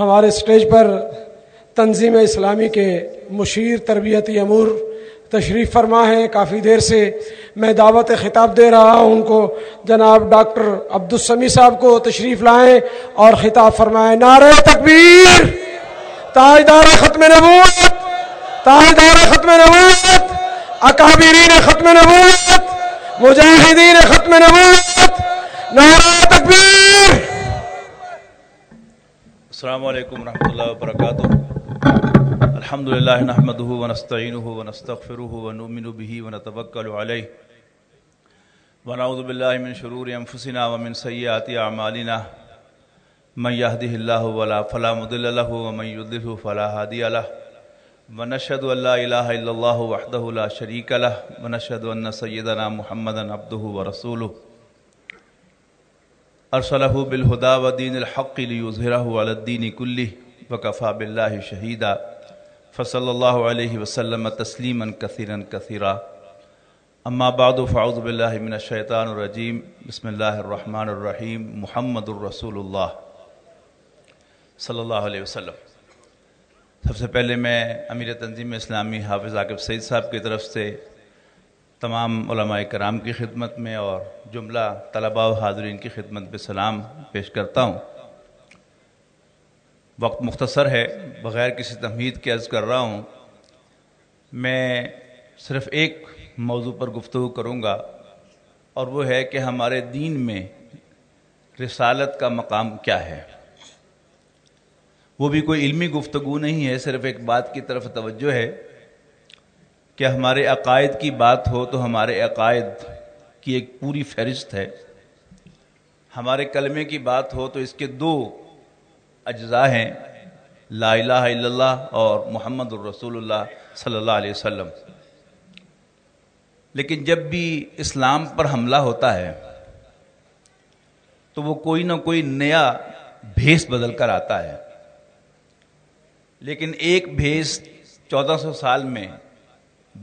ہمارے اسٹیج پر تنظیم اسلامی کے مشیر تربیتی امور تشریف فرما ہیں۔ کافی دیر سے میں دعوت خطاب دے رہا ہوں۔ ان کو جناب ڈاکٹر عبدالسمی صاحب کو تشریف لائیں اور خطاب فرمائیں۔ نعرہ تکبیر! تاجدار ختم نبوت! تاجدار ختم نبوت! اکابرین ختم نبوت! مجاہدین ختم نبوت! نعرہ تکبیر! السلام علیکم ورحمۃ اللہ وبرکاتہ۔ الحمد للہ نحمد ونستعین ونستغفر ونؤمن به ونتوکل علیہ۔ ونعوذ باللہ من شرور انفسنا ومن سیئات اعمالنا۔ من يهده الله ولا فلا مضل له ومن يضلل فلا هادي له۔ ونشهد ان لا اله الا الله وحده لا شريك له۔ ونشهد ان سيدنا محمدا عبده ورسوله ارسلہ بالہدا و دین الحق لیظہرہ علی الدین کلی وکفا باللہ شہیدا فصل اللہ علیہ وسلم تسلیما کثیرا کثیرا اما بعد فعوذ باللہ من الشیطان الرجیم بسم اللہ الرحمن الرحیم محمد الرسول اللہ صلی اللہ علیہ وسلم. سب سے پہلے میں امیر تنظیم اسلامی حافظ عاقب سعید صاحب کی طرف سے تمام علماء کرام کی خدمت میں اور جملہ طلباء و حاضرین کی خدمت پہ سلام پیش کرتا ہوں۔ وقت مختصر ہے، بغیر کسی تمہید کے عرض کر رہا ہوں۔ میں صرف ایک موضوع پر گفتگو کروں گا اور وہ ہے کہ ہمارے دین میں رسالت کا مقام کیا ہے۔ وہ بھی کوئی علمی گفتگو نہیں ہے، صرف ایک بات کی طرف توجہ ہے کہ ہمارے عقائد کی بات ہو تو ہمارے عقائد کی ایک پوری فہرست ہے۔ ہمارے کلمے کی بات ہو تو اس کے دو اجزاء ہیں۔ لا الہ الا اللہ اور محمد الرسول اللہ صلی اللہ علیہ وسلم۔ لیکن جب بھی اسلام پر حملہ ہوتا ہے تو وہ کوئی نہ کوئی نیا بھیس بدل کر آتا ہے۔ لیکن ایک بھیس چودہ سو سال میں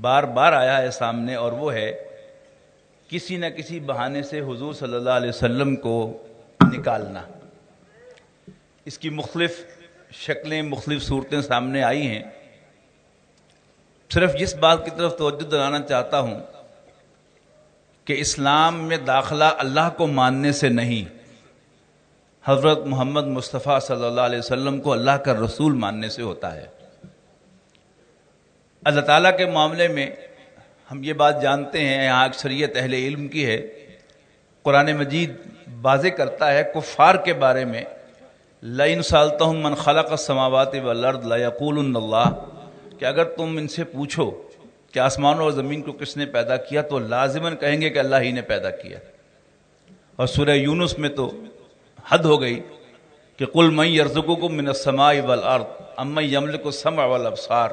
بار بار آیا ہے سامنے اور وہ ہے کسی نہ کسی بہانے سے حضور صلی اللہ علیہ وسلم کو نکالنا۔ اس کی مختلف شکلیں، مختلف صورتیں سامنے آئی ہیں۔ صرف جس بات کی طرف توجہ دلانا چاہتا ہوں کہ اسلام میں داخلہ اللہ کو ماننے سے نہیں۔ حضرت محمد مصطفیٰ صلی اللہ علیہ وسلم کو اللہ کا رسول ماننے سے ہوتا ہے۔ اللہ تعالیٰ کے معاملے میں ہم یہ بات جانتے ہیں، یہاں اکثریت اہل علم کی ہے۔ قرآن مجید واضح کرتا ہے کفار کے بارے میں، لئن سالتا ہوں من خلق السماوات والارض لا یقول اللہ۔ کہ اگر تم ان سے پوچھو کہ آسمان اور زمین کو کس نے پیدا کیا، تو لازماً کہیں گے کہ اللہ ہی نے پیدا کیا۔ اور سورہ یونس میں تو حد ہو گئی کہ کل مئی ارزکو کو من السماء والارض، ام یمل کو سمع والابصار۔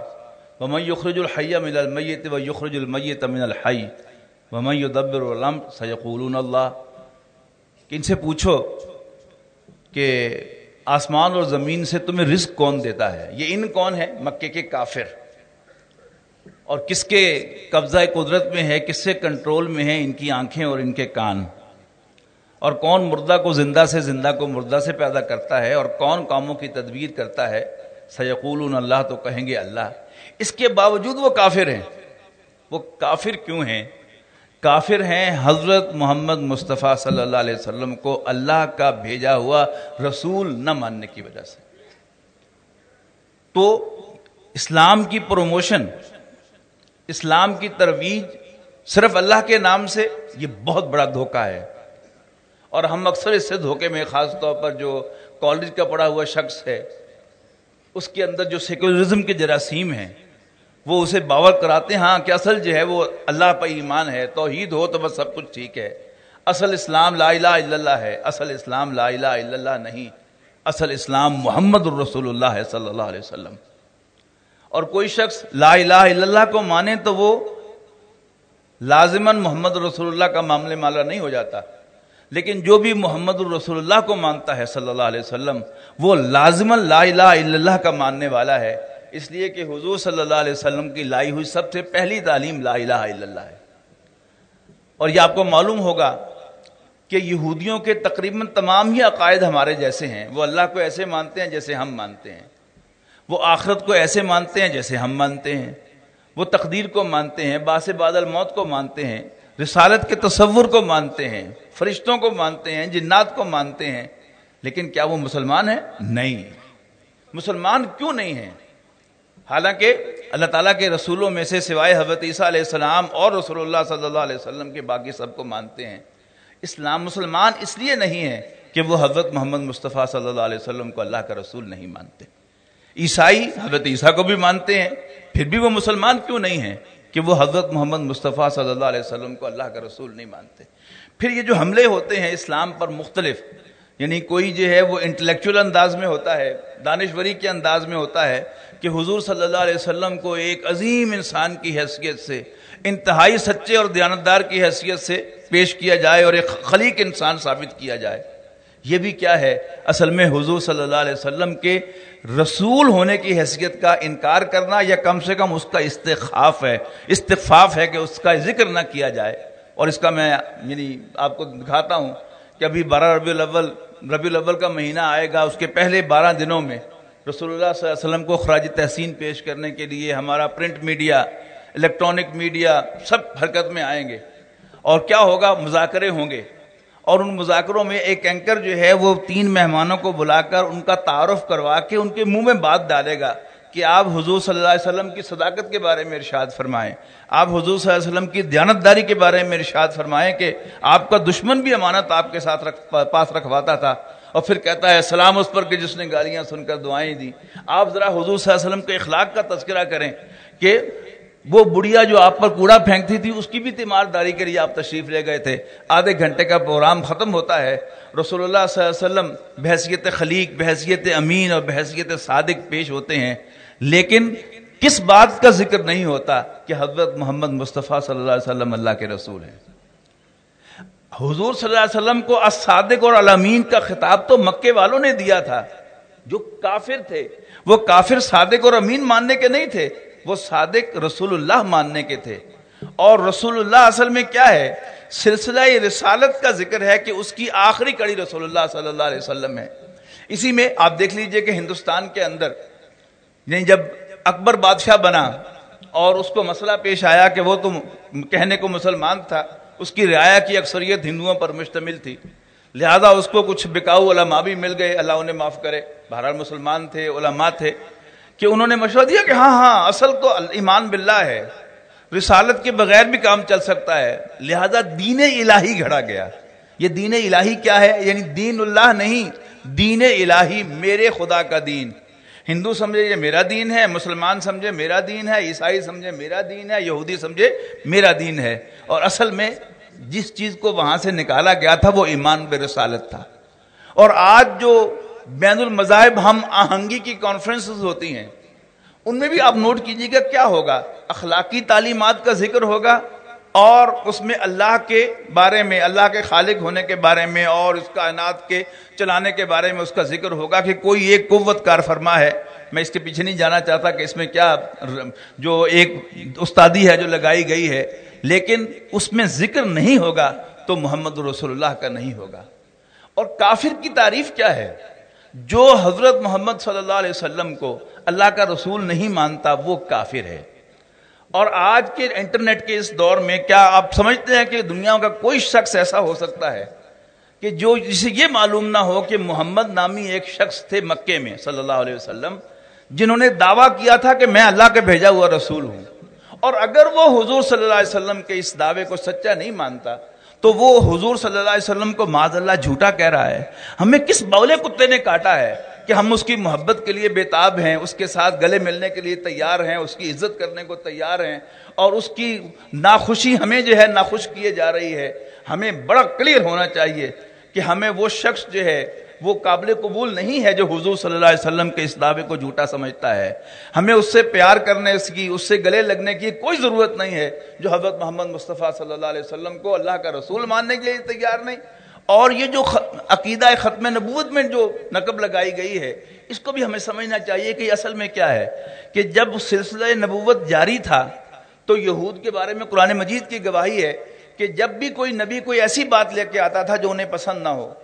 ومن یخرج الحی من المیت و یخرج المیت من الحی ومن یدبر الامر سیقولون اللہ کہ ان سے پوچھو کہ آسمان اور زمین سے تمہیں رزق کون دیتا ہے؟ یہ ان کون ہے مکے کے کافر۔ اور کس کے قبضہ قدرت میں ہے؟ کس سے کنٹرول میں ہے ان کی آنکھیں اور ان کے کان۔ اور کون مردہ کو زندہ سے زندہ کو مردہ سے پیدا کرتا ہے؟ اور کون کاموں کی تدبیر کرتا ہے؟ سیقولون اللہ تو کہیں گے اللہ۔ اس کے باوجود وہ کافر ہیں۔ وہ کافر کیوں ہیں؟ کافر ہیں حضرت محمد مصطفیٰ صلی اللہ علیہ وسلم کو اللہ کا بھیجا ہوا رسول نہ ماننے کی وجہ سے۔ تو اسلام کی پروموشن، اسلام کی ترویج صرف اللہ کے نام سے یہ بہت بڑا دھوکہ ہے۔ اور ہم اکثر اس سے دھوکے میں خاص طور پر جو کالج کا پڑھا ہوا شخص ہے، اس کے اندر جو سیکولرزم کے جراثیم ہیں وہ اسے باور کراتے ہیں ہاں کہ اصل جو ہے وہ اللہ پہ ایمان ہے، توحید ہو تو بس سب کچھ ٹھیک ہے۔ اصل اسلام لا الہ الا اللہ ہے، اصل اسلام لا الہ الا اللہ نہیں۔ اصل اسلام محمد الرسول اللہ ہے صلی اللہ علیہ وسلم۔ اور کوئی شخص لا الہ الا اللہ کو مانے تو وہ لازماً محمد رسول اللہ کا معاملے مالا نہیں ہو جاتا۔ لیکن جو بھی محمد الرسول اللہ کو مانتا ہے صلی اللہ علیہ وسلم، وہ لازماً لا الہ الا اللہ کا ماننے والا ہے۔ اس لیے کہ حضور صلی اللہ علیہ وسلم کی لائی ہوئی سب سے پہلی تعلیم لا الہ الا اللہ ہے۔ اور یہ آپ کو معلوم ہوگا کہ یہودیوں کے تقریباً تمام ہی عقائد ہمارے جیسے ہیں۔ وہ اللہ کو ایسے مانتے ہیں جیسے ہم مانتے ہیں۔ وہ آخرت کو ایسے مانتے ہیں جیسے ہم مانتے ہیں۔ وہ تقدیر کو مانتے ہیں، باس بادل موت کو مانتے ہیں، رسالت کے تصور کو مانتے ہیں، فرشتوں کو مانتے ہیں، جنات کو مانتے ہیں۔ لیکن کیا وہ مسلمان ہیں؟ نہیں۔ مسلمان کیوں نہیں ہیں؟ حالانکہ اللہ تعالیٰ کے رسولوں میں سے سوائے حضرت عیسیٰ علیہ السلام اور رسول اللہ صلی اللہ علیہ وسلم کے باقی سب کو مانتے ہیں۔ اسلام مسلمان اس لیے نہیں ہے کہ وہ حضرت محمد مصطفیٰ صلی اللہ علیہ وسلم کو اللہ کا رسول نہیں مانتے۔ عیسائی حضرت عیسیٰ کو بھی مانتے ہیں، پھر بھی وہ مسلمان کیوں نہیں ہیں کہ وہ حضرت محمد مصطفیٰ صلی اللہ علیہ وسلم کو اللہ کا رسول نہیں مانتے؟ پھر یہ جو حملے ہوتے ہیں اسلام پر مختلف یعنی کوئی جو ہے وہ انٹلیکچوئل انداز میں ہوتا ہے، دانشوری کے انداز میں ہوتا ہے کہ حضور صلی اللہ علیہ وسلم کو ایک عظیم انسان کی حیثیت سے، انتہائی سچے اور دیانتدار کی حیثیت سے پیش کیا جائے اور ایک خلیق انسان ثابت کیا جائے۔ یہ بھی کیا ہے؟ اصل میں حضور صلی اللہ علیہ وسلم کے رسول ہونے کی حیثیت کا انکار کرنا یا کم سے کم اس کا استخاف ہے، استفاف ہے کہ اس کا ذکر نہ کیا جائے۔ اور اس کا میں یعنی آپ کو دکھاتا ہوں کہ ابھی بارہ ربیع الاول ربیع الاول کا مہینہ آئے گا، اس کے پہلے بارہ دنوں میں رسول اللہ صلی اللہ علیہ وسلم کو خراج تحسین پیش کرنے کے لیے ہمارا پرنٹ میڈیا، الیکٹرانک میڈیا سب حرکت میں آئیں گے۔ اور کیا ہوگا؟ مذاکرے ہوں گے۔ اور ان مذاکروں میں ایک اینکر جو ہے، وہ تین مہمانوں کو بلا کر ان کا تعارف کروا کے ان کے منہ میں بات ڈالے گا کہ آپ حضور صلی اللہ علیہ وسلم کی صداقت کے بارے میں ارشاد فرمائیں۔ آپ حضور صلی اللہ علیہ وسلم کی دیانتداری کے بارے میں ارشاد فرمائیں کہ آپ کا دشمن بھی امانت آپ کے ساتھ رکھ، پاس رکھواتا تھا۔ اور پھر کہتا ہے، سلام اس پر کہ جس نے گالیاں سن کر دعائیں دی آپ ذرا حضور صلی اللہ علیہ وسلم کے اخلاق کا تذکرہ کریں کہ وہ بڑھیا جو آپ پر کوڑا پھینکتی تھی، اس کی بھی تیمارداری کے لیے آپ تشریف لے گئے تھے۔ آدھے گھنٹے کا پروگرام ختم ہوتا ہے۔ رسول اللہ صلی اللہ علیہ وسلم بحثیت خلیق، بحثیت امین اور بحثیت صادق پیش ہوتے ہیں۔ لیکن کس بات کا ذکر نہیں ہوتا کہ حضرت محمد مصطفیٰ صلی اللہ علیہ وسلم اللہ کے رسول ہیں۔ حضور صلی اللہ علیہ وسلم کو الصادق اور الامین کا خطاب تو مکے والوں نے دیا تھا، جو کافر تھے۔ وہ کافر صادق اور امین ماننے کے نہیں تھے، وہ صادق رسول اللہ ماننے کے تھے۔ اور رسول اللہ اصل میں کیا ہے؟ سلسلہ رسالت کا ذکر ہے کہ اس کی آخری کڑی رسول اللہ صلی اللہ علیہ وسلم ہے۔ اسی میں آپ دیکھ لیجیے کہ ہندوستان کے اندر یعنی جب اکبر بادشاہ بنا اور اس کو مسئلہ پیش آیا کہ وہ تو کہنے کو مسلمان تھا اس کی رعایا کی اکثریت ہندوؤں پر مشتمل تھی۔ لہذا اس کو کچھ بکاؤ علماء بھی مل گئے۔ اللہ انہیں معاف کرے۔ بہرحال مسلمان تھے، علماء تھے کہ انہوں نے مشورہ دیا کہ ہاں ہاں اصل تو ایمان باللہ ہے۔ رسالت کے بغیر بھی کام چل سکتا ہے۔ لہذا دین الہی گھڑا گیا۔ یہ دین الہی کیا ہے؟ یعنی دین اللہ نہیں، دین الہی میرے خدا کا دین۔ ہندو سمجھے یہ میرا دین ہے، مسلمان سمجھے میرا دین ہے، عیسائی سمجھے میرا دین ہے، یہودی سمجھے میرا دین ہے۔ اور اصل میں جس چیز کو وہاں سے نکالا گیا تھا وہ ایمان بے رسالت تھا۔ اور آج جو بین المذاہب ہم آہنگی کی کانفرنس ہوتی ہیں، ان میں بھی آپ نوٹ کیجیے گا کیا ہوگا؟ اخلاقی تعلیمات کا ذکر ہوگا۔ اور اس میں اللہ کے بارے میں، اللہ کے خالق ہونے کے بارے میں اور اس کائنات کے چلانے کے بارے میں اس کا ذکر ہوگا کہ کوئی ایک قوت کار فرما ہے۔ میں اس کے پیچھے نہیں جانا چاہتا کہ اس میں کیا جو ایک استادی ہے جو لگائی گئی ہے، لیکن اس میں ذکر نہیں ہوگا تو محمد رسول اللہ کا نہیں ہوگا۔ اور کافر کی تعریف کیا ہے؟ جو حضرت محمد صلی اللہ علیہ وسلم کو اللہ کا رسول نہیں مانتا، وہ کافر ہے۔ اور آج کے انٹرنیٹ کے اس دور میں کیا آپ سمجھتے ہیں کہ دنیا کا کوئی شخص ایسا ہو سکتا ہے کہ جو جسے یہ معلوم نہ ہو کہ محمد نامی ایک شخص تھے مکے میں صلی اللہ علیہ وسلم، جنہوں نے دعویٰ کیا تھا کہ میں اللہ کے بھیجا ہوا رسول ہوں۔ اور اگر وہ حضور صلی اللہ علیہ وسلم کے اس دعوے کو سچا نہیں مانتا، تو وہ حضور صلی اللہ علیہ وسلم کو معذ اللہ جھوٹا کہہ رہا ہے۔ ہمیں کس بولے کتے نے کاٹا ہے؟ کہ ہم اس کی محبت کے لیے بےتاب ہیں، اس کے ساتھ گلے ملنے کے لیے تیار ہیں، اس کی عزت کرنے کو تیار ہیں، اور اس کی ناخوشی ہمیں جو ہے ناخوش کیے جا رہی ہے۔ ہمیں بڑا کلیئر ہونا چاہیے کہ ہمیں وہ شخص جو ہے، وہ قابل قبول نہیں ہے جو حضور صلی اللہ علیہ وسلم کے اس دعوے کو جھوٹا سمجھتا ہے۔ ہمیں اس سے پیار کرنے کی، اس سے گلے لگنے کی کوئی ضرورت نہیں ہے جو حضرت محمد مصطفیٰ صلی اللہ علیہ وسلم کو اللہ کا رسول ماننے کے لیے تیار نہیں۔ اور یہ جو عقیدہ ختم نبوت میں جو نقب لگائی گئی ہے، اس کو بھی ہمیں سمجھنا چاہیے کہ اصل میں کیا ہے؟ کہ جب سلسلہ نبوت جاری تھا، تو یہود کے بارے میں قرآن مجید کی گواہی ہے کہ جب بھی کوئی نبی کوئی ایسی بات لے کے آتا تھا جو انہیں پسند نہ ہو،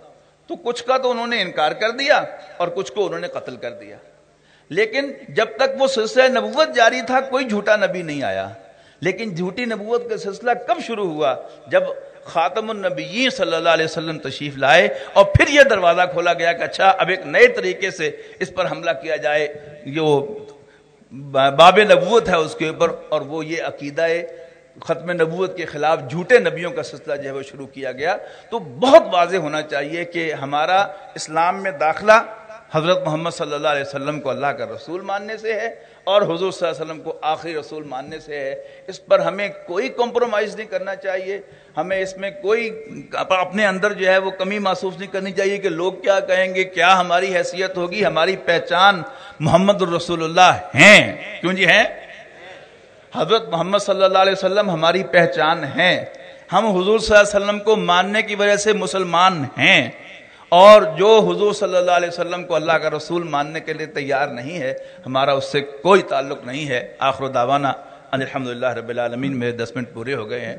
تو کچھ کا تو انہوں نے انکار کر دیا اور کچھ کو انہوں نے قتل کر دیا۔ لیکن جب تک وہ سلسلہ نبوت جاری تھا، کوئی جھوٹا نبی نہیں آیا۔ لیکن جھوٹی نبوت کا سلسلہ کب شروع ہوا؟ جب خاتم النبیین صلی اللہ علیہ وسلم تشریف لائے اور پھر یہ دروازہ کھولا گیا کہ اچھا اب ایک نئے طریقے سے اس پر حملہ کیا جائے جو باب نبوت ہے اس کے اوپر، اور وہ یہ عقیدہ ختم نبوت کے خلاف جھوٹے نبیوں کا سلسلہ جو ہے وہ شروع کیا گیا۔ تو بہت واضح ہونا چاہیے کہ ہمارا اسلام میں داخلہ حضرت محمد صلی اللہ علیہ وسلم کو اللہ کا رسول ماننے سے ہے اور حضور صلی اللہ علیہ وسلم کو آخری رسول ماننے سے ہے۔ اس پر ہمیں کوئی کمپرومائز نہیں کرنا چاہیے۔ ہمیں اس میں کوئی اپنے اندر جو ہے وہ کمی محسوس نہیں کرنی چاہیے کہ لوگ کیا کہیں گے، کیا ہماری حیثیت ہوگی، ہماری پہچان محمد الرسول اللہ ہیں۔ کیوں جی ہیں؟ حضرت محمد صلی اللہ علیہ وسلم ہماری پہچان ہے ہم حضور صلی اللہ علیہ وسلم کو ماننے کی وجہ سے مسلمان ہیں۔ اور جو حضور صلی اللہ علیہ وسلم کو اللہ کا رسول ماننے کے لیے تیار نہیں ہے، ہمارا اس سے کوئی تعلق نہیں ہے۔ آخر و داوانہ الحمد للہ رب العالمین میرے دس منٹ پورے ہو گئے ہیں۔